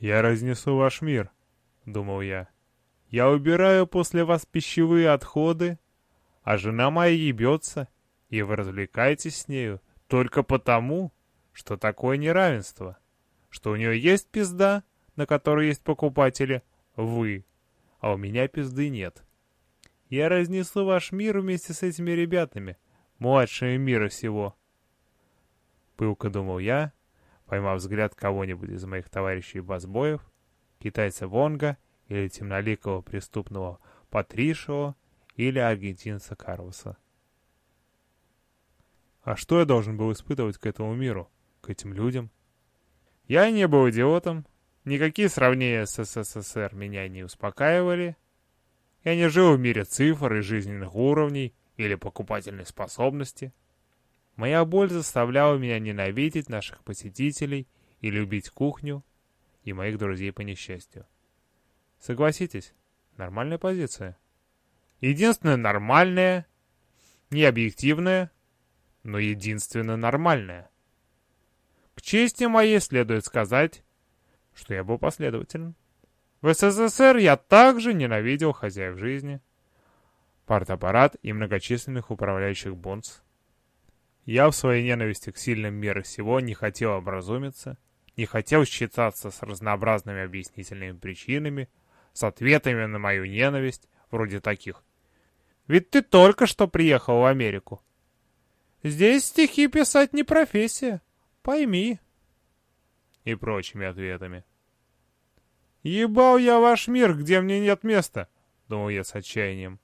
«Я разнесу ваш мир», — думал я. «Я убираю после вас пищевые отходы, а жена моя ебется, и вы развлекаетесь с нею только потому, что такое неравенство, что у нее есть пизда, на которой есть покупатели, вы, а у меня пизды нет. Я разнесу ваш мир вместе с этими ребятами, младшими мира всего». Пылко думал я, поймав взгляд кого-нибудь из моих товарищей басбоев, китайца Вонга или темноликого преступного Патришио или аргентинца Карлоса. А что я должен был испытывать к этому миру, к этим людям? Я не был идиотом, никакие сравнения с СССР меня не успокаивали. Я не жил в мире цифр и жизненных уровней или покупательной способности. Моя боль заставляла меня ненавидеть наших посетителей и любить кухню и моих друзей по несчастью. Согласитесь, нормальная позиция. Единственное нормальное, не объективное, но единственно нормальное. К чести моей следует сказать, что я был последователен. В СССР я также ненавидел хозяев жизни, партаппарат и многочисленных управляющих бонс. Я в своей ненависти к сильным мира сего не хотел образумиться, не хотел считаться с разнообразными объяснительными причинами, с ответами на мою ненависть, вроде таких. «Ведь ты только что приехал в Америку. Здесь стихи писать не профессия, пойми». И прочими ответами. «Ебал я ваш мир, где мне нет места», — думал я с отчаянием.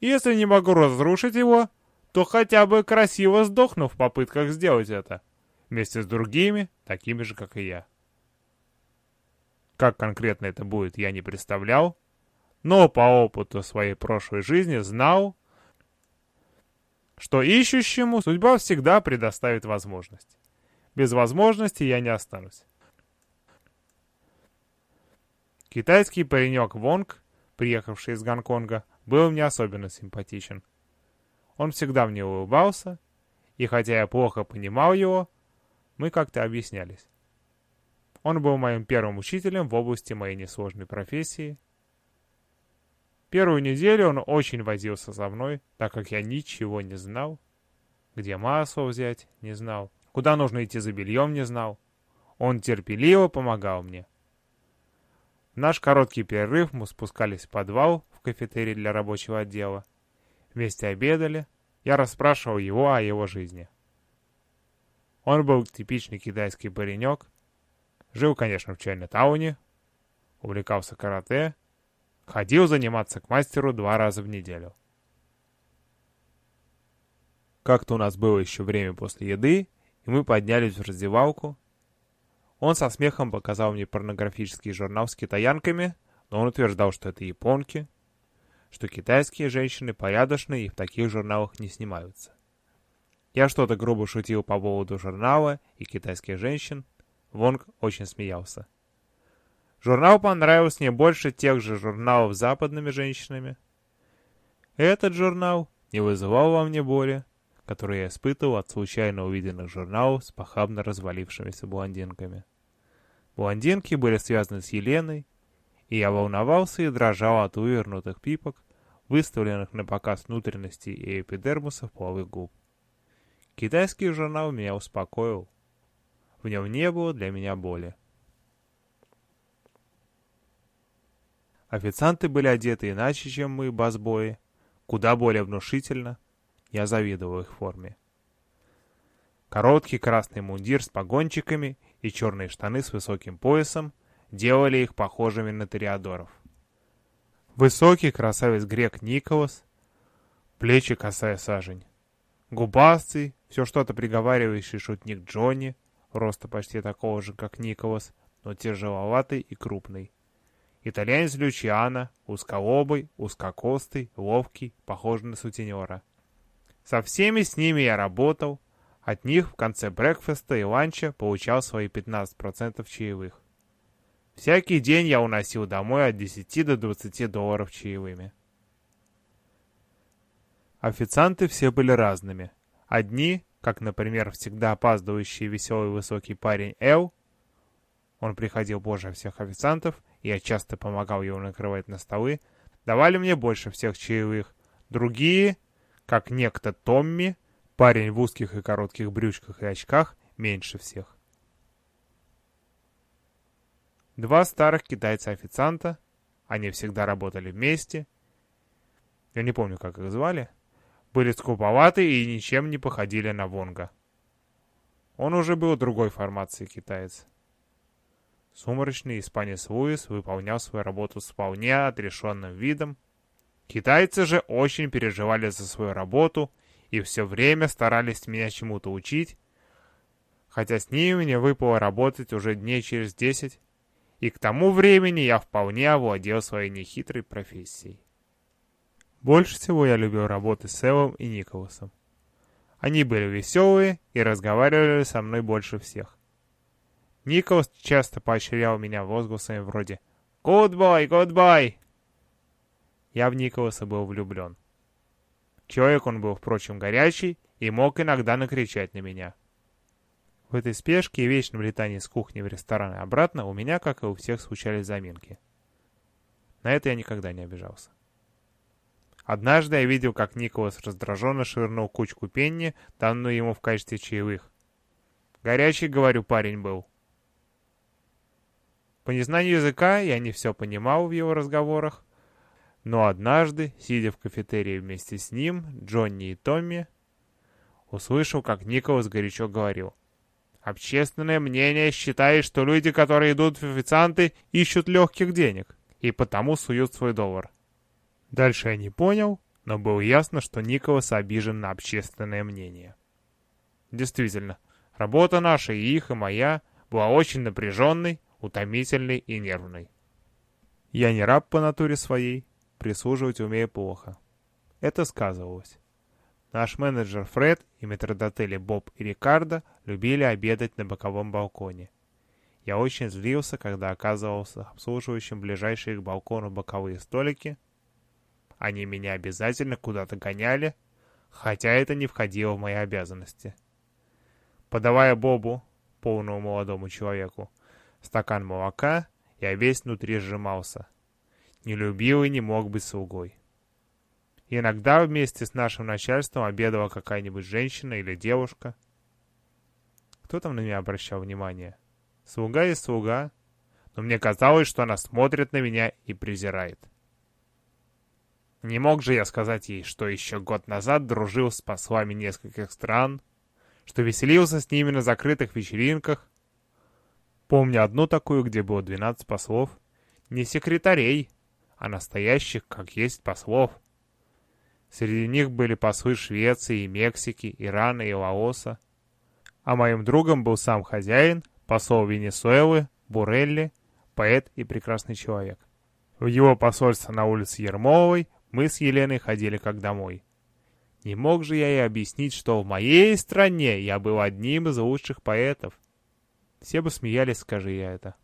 «Если не могу разрушить его, то хотя бы красиво сдохну в попытках сделать это, вместе с другими, такими же, как и я. Как конкретно это будет, я не представлял, но по опыту своей прошлой жизни знал, что ищущему судьба всегда предоставит возможность. Без возможности я не останусь. Китайский паренек Вонг, приехавший из Гонконга, был мне особенно симпатичен. Он всегда мне улыбался, и хотя я плохо понимал его, мы как-то объяснялись. Он был моим первым учителем в области моей несложной профессии. Первую неделю он очень возился со мной, так как я ничего не знал. Где масло взять, не знал. Куда нужно идти за бельем, не знал. Он терпеливо помогал мне. В наш короткий перерыв мы спускались в подвал в кафетерий для рабочего отдела. Вместе обедали. Я расспрашивал его о его жизни. Он был типичный китайский паренек. Жил, конечно, в Чайна-тауне. Увлекался карате. Ходил заниматься к мастеру два раза в неделю. Как-то у нас было еще время после еды, и мы поднялись в раздевалку. Он со смехом показал мне порнографический журнал с китаянками, но он утверждал, что это японки, что китайские женщины порядочные и в таких журналах не снимаются. Я что-то грубо шутил по поводу журнала и китайских женщин. Вонг очень смеялся. Журнал понравился мне больше тех же журналов с западными женщинами. Этот журнал не вызывал во мне боли, которую я испытывал от случайно увиденных журналов с похабно развалившимися блондинками. Блондинки были связаны с Еленой, и я волновался и дрожал от увернутых пипок, выставленных на показ внутренностей и эпидермусов половых губ. Китайский журнал меня успокоил. В нем не было для меня боли. Официанты были одеты иначе, чем мы, басбои, куда более внушительно. Я завидовал их форме. Короткий красный мундир с погончиками и черные штаны с высоким поясом делали их похожими на ториадоров. Высокий красавец грек Николас, плечи косая сажень. Губастый, все что-то приговаривающий шутник Джонни, роста почти такого же, как Николас, но тяжеловатый и крупный. Итальянец Лючиано, узколобый, узкокостый, ловкий, похожий на сутенера. Со всеми с ними я работал, от них в конце брекфеста и ланча получал свои 15% чаевых. Всякий день я уносил домой от 10 до 20 долларов чаевыми. Официанты все были разными. Одни, как, например, всегда опаздывающий веселый высокий парень Эл, он приходил позже всех официантов, и я часто помогал ему накрывать на столы, давали мне больше всех чаевых. Другие, как некто Томми, парень в узких и коротких брючках и очках, меньше всех. Два старых китайца-официанта, они всегда работали вместе, я не помню, как их звали, были скуповаты и ничем не походили на Вонга. Он уже был другой формации китаец. Сумрачный испанец Луис выполнял свою работу с вполне отрешенным видом. Китайцы же очень переживали за свою работу и все время старались меня чему-то учить, хотя с ними мне выпало работать уже дней через десять, и к тому времени я вполне овладел своей нехитрой профессией. Больше всего я любил работать с Эллом и Николасом. Они были веселые и разговаривали со мной больше всех. Николас часто поощрял меня возгласами вроде «Good boy, good boy!». Я в Николаса был влюблен. Человек он был, впрочем, горячий и мог иногда накричать на меня. В этой спешке и вечном летании с кухни в ресторан и обратно у меня, как и у всех, случались заминки. На это я никогда не обижался. Однажды я видел, как Николас раздраженно швырнул кучку пенни, данную ему в качестве чаевых. Горячий, говорю, парень был. По незнанию языка я не все понимал в его разговорах, но однажды, сидя в кафетерии вместе с ним, Джонни и Томми, услышал, как Николас горячо говорил. Общественное мнение считает, что люди, которые идут в официанты, ищут легких денег, и потому суют свой доллар. Дальше я не понял, но было ясно, что Николас обижен на общественное мнение. Действительно, работа наша, и их, и моя, была очень напряженной, утомительный и нервный. Я не раб по натуре своей, прислуживать умею плохо. Это сказывалось. Наш менеджер Фред и метродотели Боб и Рикардо любили обедать на боковом балконе. Я очень злился, когда оказывался обслуживающим ближайшие к балкону боковые столики. Они меня обязательно куда-то гоняли, хотя это не входило в мои обязанности. Подавая Бобу, полному молодому человеку, стакан молока, я весь внутри сжимался. Не любил и не мог быть слугой. Иногда вместе с нашим начальством обедала какая-нибудь женщина или девушка. Кто там на меня обращал внимание? Слуга и слуга. Но мне казалось, что она смотрит на меня и презирает. Не мог же я сказать ей, что еще год назад дружил с послами нескольких стран, что веселился с ними на закрытых вечеринках, Помню одну такую, где было 12 послов. Не секретарей, а настоящих, как есть, послов. Среди них были послы Швеции, Мексики, Ирана и Лаоса. А моим другом был сам хозяин, посол Венесуэлы, Бурелли, поэт и прекрасный человек. В его посольство на улице Ермоловой мы с Еленой ходили как домой. Не мог же я ей объяснить, что в моей стране я был одним из лучших поэтов, все бы смеялись, скажи я это.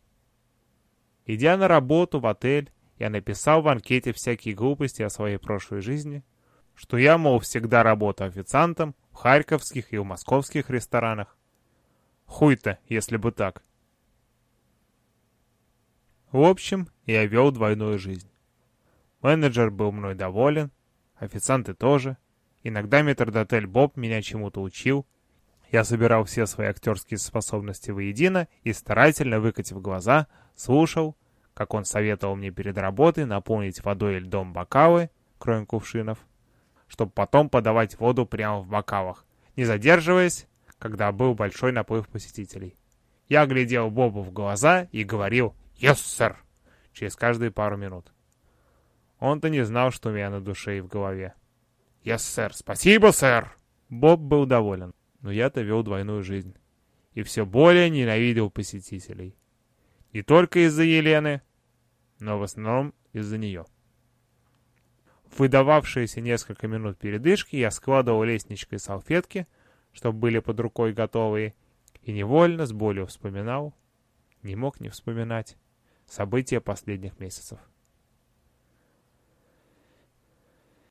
Идя на работу в отель, я написал в анкете всякие глупости о своей прошлой жизни, что я, мол, всегда работаю официантом в харьковских и в московских ресторанах. Хуй-то, если бы так. В общем, я вел двойную жизнь. Менеджер был мной доволен, официанты тоже. Иногда метрдотель Боб меня чему-то учил, я собирал все свои актерские способности воедино и, старательно выкатив глаза, слушал, как он советовал мне перед работой наполнить водой и льдом бокалы, кроме кувшинов, чтобы потом подавать воду прямо в бокалах, не задерживаясь, когда был большой наплыв посетителей. Я глядел Бобу в глаза и говорил «Yes, сэр!» через каждые пару минут. Он-то не знал, что у меня на душе и в голове. «Yes, сэр! Спасибо, сэр!» Боб был доволен но я-то вел двойную жизнь. И все более ненавидел посетителей. Не только из-за Елены, но в основном из-за нее. Выдававшиеся несколько минут передышки я складывал лестничкой салфетки, чтобы были под рукой готовые, и невольно с болью вспоминал, не мог не вспоминать, события последних месяцев.